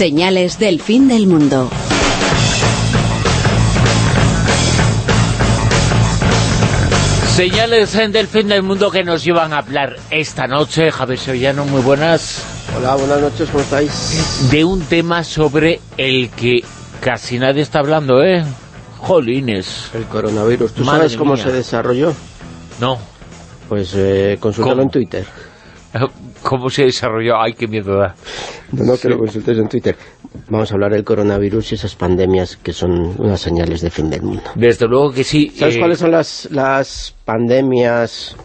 Señales del fin del mundo. Señales del fin del mundo que nos llevan a hablar esta noche. Javier Sevillano, muy buenas. Hola, buenas noches, ¿cómo estáis? De un tema sobre el que casi nadie está hablando, ¿eh? Jolines. El coronavirus. ¿Tú sabes cómo se desarrolló? No. Pues eh, en Twitter. ¿Cómo se desarrolló? Ay, qué miedo da. No, no, que lo consultes en Twitter. Vamos a hablar del coronavirus y esas pandemias que son unas señales de fin del mundo. Desde luego que sí. ¿Sabes eh, cuáles son las, las pandemias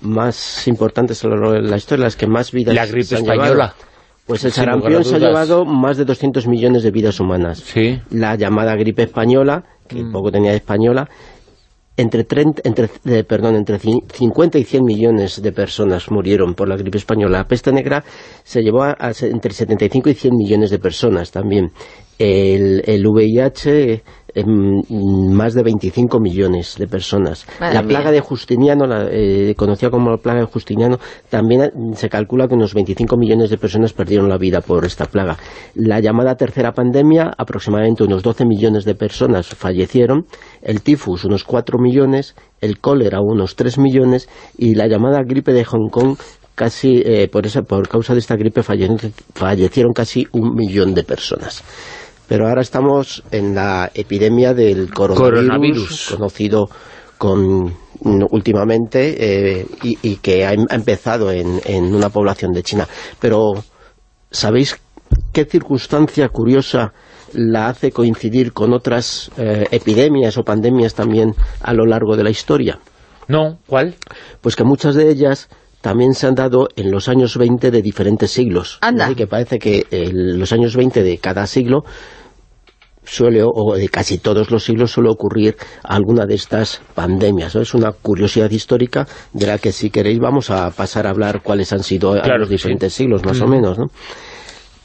más importantes en la historia, las que más vidas La gripe española. Pues el sarampión se ha llevado más de 200 millones de vidas humanas. Sí. La llamada gripe española, que mm. poco tenía de española, entre, 30, entre, eh, perdón, entre 50 y 100 millones de personas murieron por la gripe española. La peste negra se llevó a, entre 75 y 100 millones de personas también. El, el VIH más de 25 millones de personas. la plaga de Justiniano, la, eh, conocida como la plaga de Justiniano, también eh, se calcula que unos 25 millones de personas perdieron la vida por esta plaga. La llamada tercera pandemia, aproximadamente unos 12 millones de personas fallecieron, el tifus unos 4 millones, el cólera unos 3 millones y la llamada gripe de Hong Kong casi eh, por, esa, por causa de esta gripe fallecieron casi un millón de personas. Pero ahora estamos en la epidemia del coronavirus, conocido con últimamente eh, y, que ha, em, empezado en, una población de China. Pero, ¿sabéis qué circunstancia curiosa la hace coincidir con otras eh, epidemias o pandemias también a lo largo de la historia? No, ¿cuál? Pues que muchas de ellas también se han dado en los años 20 de diferentes siglos. Anda. que parece que en los años 20 de cada siglo suele, o de casi todos los siglos, suele ocurrir alguna de estas pandemias. Es una curiosidad histórica de la que si queréis vamos a pasar a hablar cuáles han sido los diferentes siglos, más o menos. ¿no?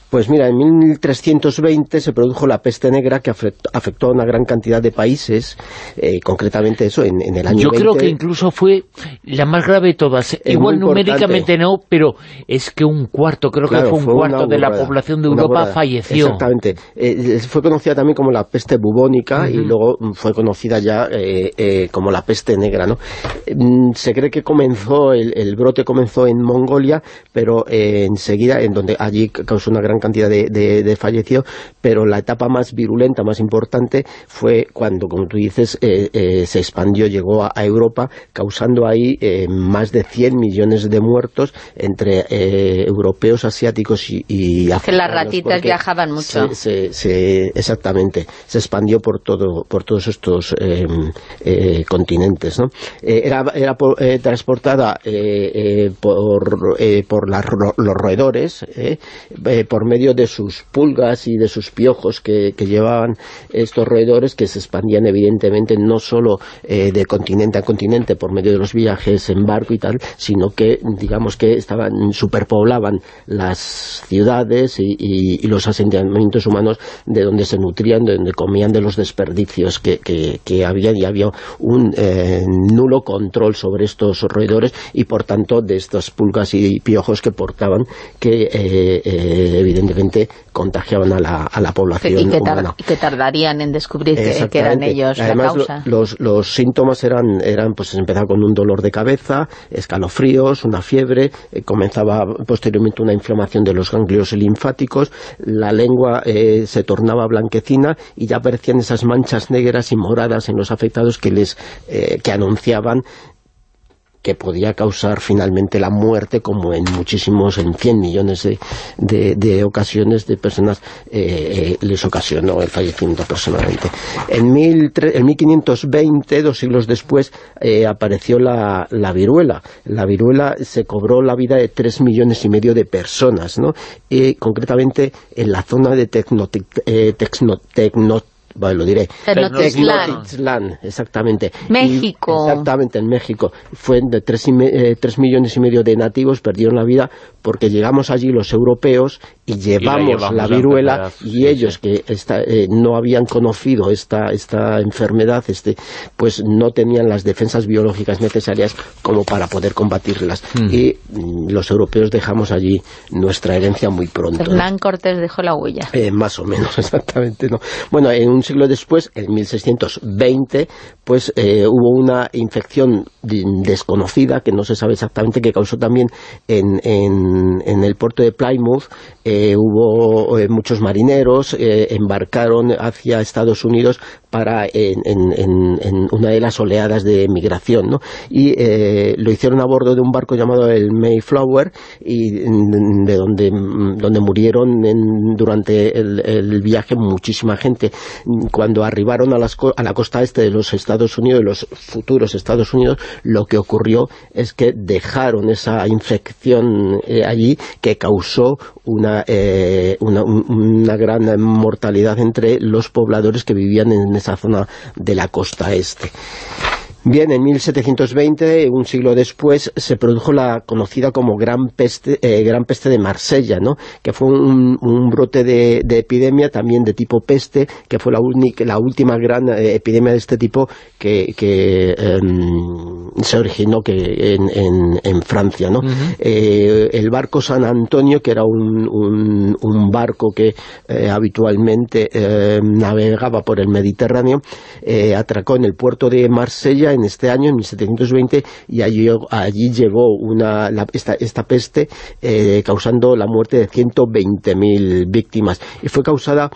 Pues mira, en 1320 se produjo la peste negra que afectó a una gran cantidad de países, eh, concretamente eso, en, el año Yo creo que incluso fue la más grave de todas. Igual numéricamente no, pero es que un cuarto, creo que fue un cuarto de la población de Europa falleció. Exactamente. Eh, fue conocida también como la peste bubónica y luego fue conocida ya eh, como la peste negra, ¿no? Mm, se cree que comenzó, el, el brote comenzó en Mongolia, pero enseguida, en donde allí causó una gran cantidad de, fallecidos, pero la etapa más virulenta, más importante, fue cuando, como tú dices, eh, eh, se expandió, llegó a, Europa, causando ahí eh, más de 100 millones de muertos entre europeos, asiáticos y, y Que las ratitas viajaban mucho. exactamente, se expandió por todo por todos estos continentes. ¿no? era era transportada por, por los roedores, por medio de sus pulgas y de sus piojos que, llevaban estos roedores que se expandían evidentemente no solo eh, de continente a continente por medio de los viajes en barco y tal, sino que digamos que estaban superpoblaban las ciudades y, los asentamientos humanos de donde se nutrían, de donde comían de los desperdicios que, que, había. Y había un eh, nulo control sobre estos roedores y por tanto de estas pulgas y piojos que portaban que eh, evidentemente evidentemente contagiaban a la, a la población y que, y que tardarían en descubrir que, eran ellos la causa. los, los síntomas eran, eran pues empezaba con un dolor de cabeza, escalofríos, una fiebre, eh, comenzaba posteriormente una inflamación de los ganglios linfáticos, la lengua eh, se tornaba blanquecina y ya aparecían esas manchas negras y moradas en los afectados que les eh, que anunciaban que podía causar finalmente la muerte, como en muchísimos, en 100 millones de, de, ocasiones de personas eh, eh, les ocasionó el fallecimiento personalmente. En, mil, en 1520, dos siglos después, eh, apareció la, la, viruela. La viruela se cobró la vida de 3 millones y medio de personas, ¿no? concretamente en la zona de Tecno, lo diré. Tenochtitlan. exactamente. México. exactamente, en México. Fue de 3, eh, millones y medio de nativos perdieron la vida porque llegamos allí los europeos y llevamos, la viruela y ellos que eh, no habían conocido esta, esta enfermedad, este, pues no tenían las defensas biológicas necesarias como para poder combatirlas. Hmm. Y mm, los europeos dejamos allí nuestra herencia muy pronto. Hernán Cortés dejó la huella. Eh, más o menos, exactamente. ¿no? Bueno, en un siglo después, en 1620, pues eh, hubo una infección desconocida que no se sabe exactamente que causó también en, en, el puerto de Plymouth. Eh, hubo muchos marineros, embarcaron hacia Estados Unidos para en, una de las oleadas de migración, ¿no? Y lo hicieron a bordo de un barco llamado el Mayflower y de donde, donde murieron durante el, viaje muchísima gente. Cuando arribaron a, las, a la costa este de los Estados Unidos, de los futuros Estados Unidos, lo que ocurrió es que dejaron esa infección eh, allí que causó una, eh, una, una gran mortalidad entre los pobladores que vivían en esa zona de la costa este. Bien, en 1720, un siglo después, se produjo la conocida como Gran Peste, eh, Gran Peste de Marsella, ¿no? que fue un, brote de, epidemia también de tipo peste, que fue la, única, la última gran eh, epidemia de este tipo que, em, se originó que en, Francia. ¿no? Eh, el barco San Antonio, que era un, un barco que habitualmente navegaba por el Mediterráneo, atracó en el puerto de Marsella en este año, en 1720, y allí, allí llegó una, esta, esta, peste eh, causando la muerte de 120.000 víctimas. Y fue causada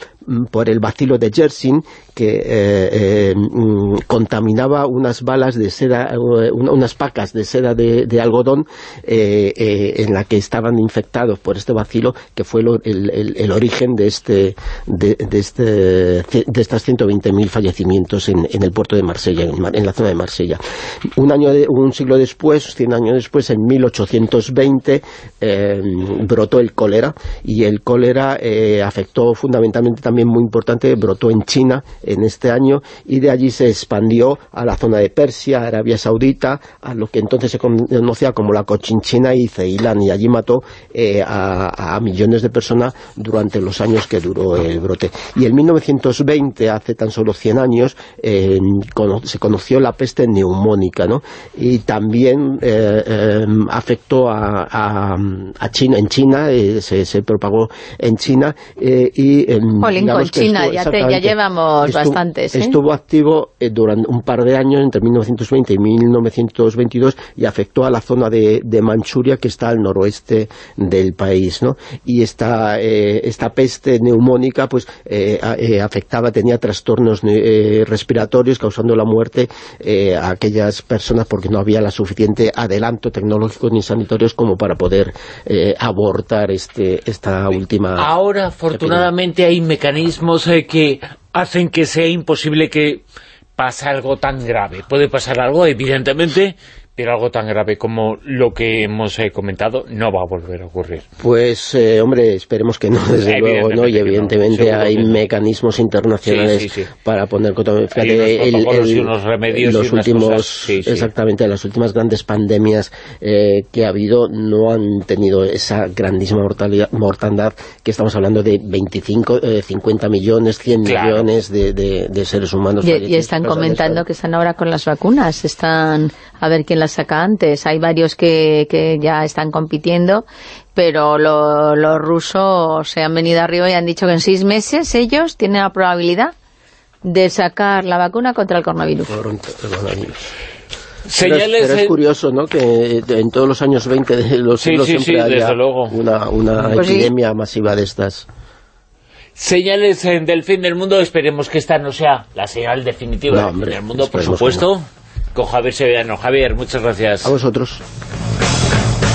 por el bacilo de Yersin, que eh, eh, mm, contaminaba unas balas de seda, unas pacas de seda de, algodón en la que estaban infectados por este bacilo, que fue el, origen de este de, este de estas 120.000 fallecimientos en, el puerto de Marsella, en, la zona de Marsella. Un, año un siglo después, 100 años después, en 1820, eh, brotó el cólera, y el cólera eh, afectó fundamentalmente también muy importante, brotó en China en este año, y de allí se expandió a la zona de Persia, Arabia Saudita, a lo que entonces se conocía como la Cochinchina y Ceilán, y allí mató eh, a, millones de personas durante los años que duró el brote. Y en 1920, hace tan solo 100 años, se conoció la peste neumónica, ¿no? Y también eh, eh, afectó a, a, China, en China, eh, se, propagó en China y... Jolín, con China, ya, ya, llevamos bastantes. Estuvo activo durante un par de años, entre 1920 y 1922, y afectó a la zona de, de Manchuria, que está al noroeste del país, ¿no? Y esta, esta peste neumónica, pues, afectaba, tenía trastornos respiratorios, causando la muerte a aquellas personas porque no había la suficiente adelanto tecnológico ni sanitarios como para poder eh, abortar este, esta última... Ahora, afortunadamente, hay mecanismos eh, que hacen que sea imposible que pase algo tan grave. Puede pasar algo, evidentemente, pero algo tan grave como lo que hemos eh, comentado no va a volver a ocurrir. Pues, eh, hombre, esperemos que no, desde luego, ¿no? Y evidentemente hay mecanismos internacionales para poner... Fíjate, el, unos remedios los últimos, exactamente, las últimas grandes pandemias eh, que ha habido no han tenido esa grandísima mortalidad, que estamos hablando de 25, 50 millones, 100 millones de, seres humanos. Y, y están comentando que están ahora con las vacunas, están a ver quién saca antes. Hay varios que, que ya están compitiendo, pero los rusos se han venido arriba y han dicho que en seis meses ellos tienen la probabilidad de sacar la vacuna contra el coronavirus. Señales pero es, curioso, ¿no?, que en todos los años 20 de los siglos siempre haya una, una pues epidemia masiva de estas. Señales del fin del mundo, esperemos que esta no sea la señal definitiva del fin del mundo, por supuesto con Javier Sevillano. Javier, muchas gracias. A vosotros.